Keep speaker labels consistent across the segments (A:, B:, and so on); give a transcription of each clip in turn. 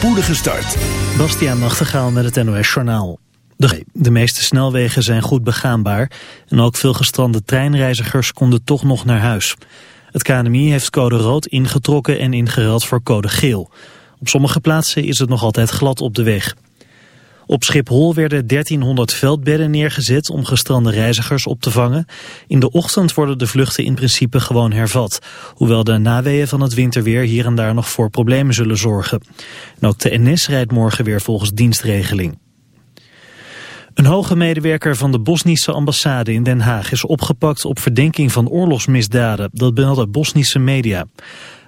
A: spoedige start.
B: Bastiaan Nachtegaal met het NOS Journaal. De, de meeste snelwegen zijn goed begaanbaar en ook veel gestrande treinreizigers konden toch nog naar huis. Het KNMI heeft code rood ingetrokken en ingereld voor code geel. Op sommige plaatsen is het nog altijd glad op de weg. Op Schiphol werden 1300 veldbedden neergezet om gestrande reizigers op te vangen. In de ochtend worden de vluchten in principe gewoon hervat. Hoewel de naweeën van het winterweer hier en daar nog voor problemen zullen zorgen. En ook de NS rijdt morgen weer volgens dienstregeling. Een hoge medewerker van de Bosnische ambassade in Den Haag is opgepakt op verdenking van oorlogsmisdaden. Dat melden Bosnische media.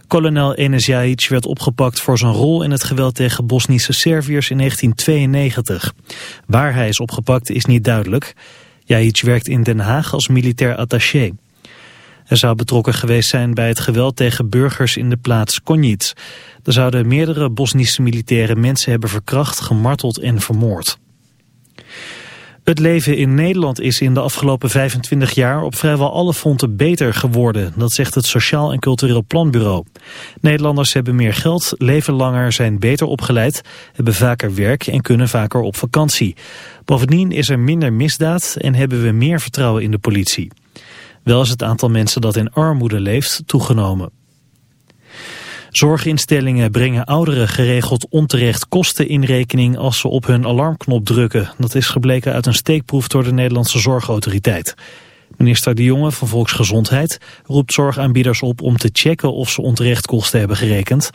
B: Kolonel Enes werd opgepakt voor zijn rol in het geweld tegen Bosnische Serviërs in 1992. Waar hij is opgepakt is niet duidelijk. Jajic werkt in Den Haag als militair attaché. Hij zou betrokken geweest zijn bij het geweld tegen burgers in de plaats Konjic. Er zouden meerdere Bosnische militairen mensen hebben verkracht, gemarteld en vermoord. Het leven in Nederland is in de afgelopen 25 jaar op vrijwel alle fronten beter geworden. Dat zegt het Sociaal en Cultureel Planbureau. Nederlanders hebben meer geld, leven langer, zijn beter opgeleid, hebben vaker werk en kunnen vaker op vakantie. Bovendien is er minder misdaad en hebben we meer vertrouwen in de politie. Wel is het aantal mensen dat in armoede leeft toegenomen. Zorginstellingen brengen ouderen geregeld onterecht kosten in rekening als ze op hun alarmknop drukken. Dat is gebleken uit een steekproef door de Nederlandse Zorgautoriteit. Minister De Jonge van Volksgezondheid roept zorgaanbieders op om te checken of ze onterecht kosten hebben gerekend.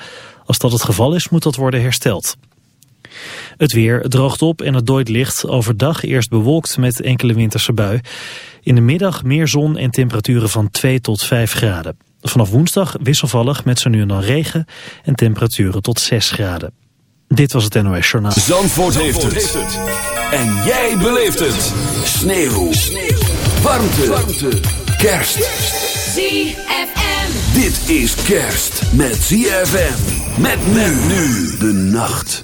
B: Als dat het geval is, moet dat worden hersteld. Het weer droogt op en het dooit licht. Overdag eerst bewolkt met enkele winterse bui. In de middag meer zon en temperaturen van 2 tot 5 graden. Vanaf woensdag wisselvallig met zo nu en dan regen en temperaturen tot 6 graden. Dit was het NOS Journaal.
A: Zandvoort, heeft, het. En jij beleeft het. Sneeuw. Sneeuw. Warmte. Warmte. Kerst.
C: ZFM.
A: Dit is kerst met ZFM. Met men nu de nacht.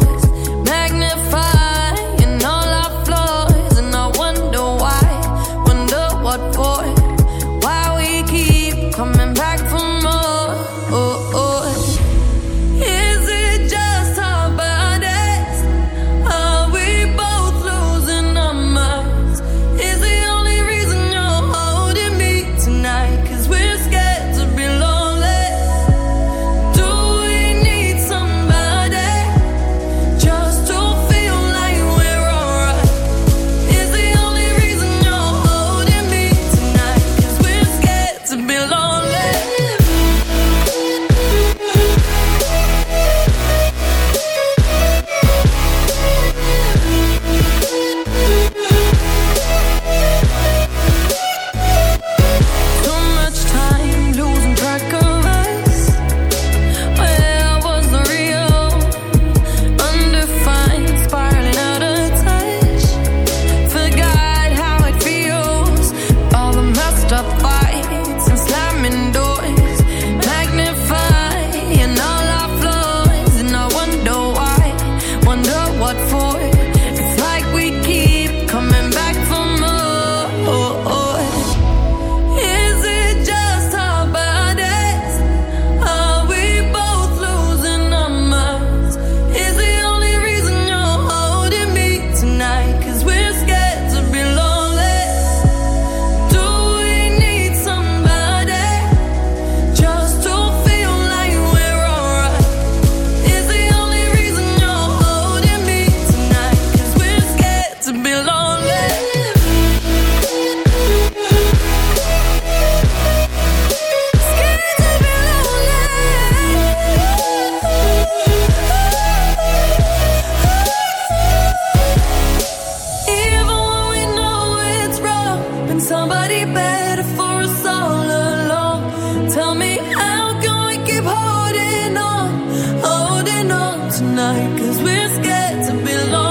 C: Cause we're scared to
D: belong.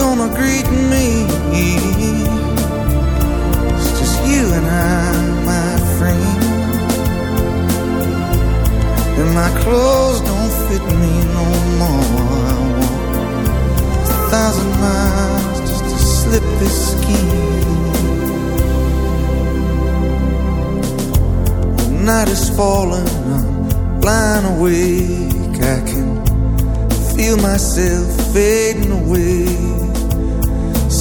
E: gonna greet me? It's just you and I, my friend. And my clothes don't fit me no more. I walk a thousand miles just to slip this skin. The night is falling, I'm blind awake. I can feel myself fading away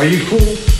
F: Are you cool?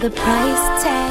F: The price tag.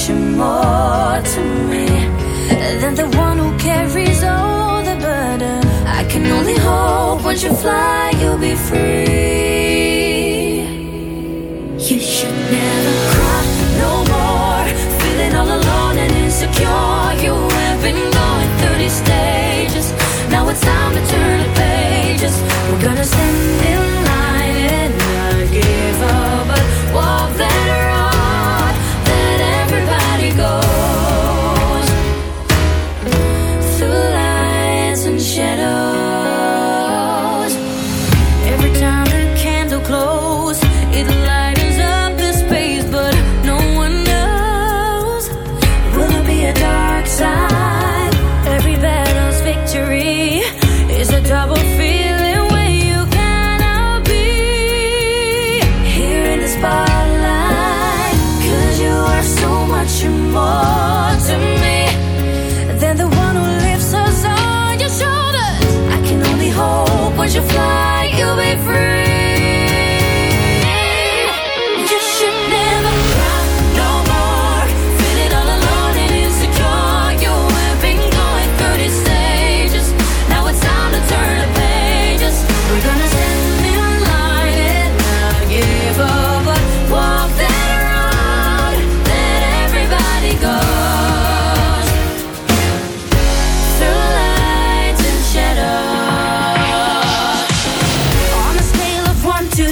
G: Much more to me than the one who carries all the burden. I can only hope you fly, you'll be free. You should never cry no more. Feeling all alone and insecure. You have been going through these stages. Now it's time to turn the pages. We're gonna stand in line and not give up, but walk that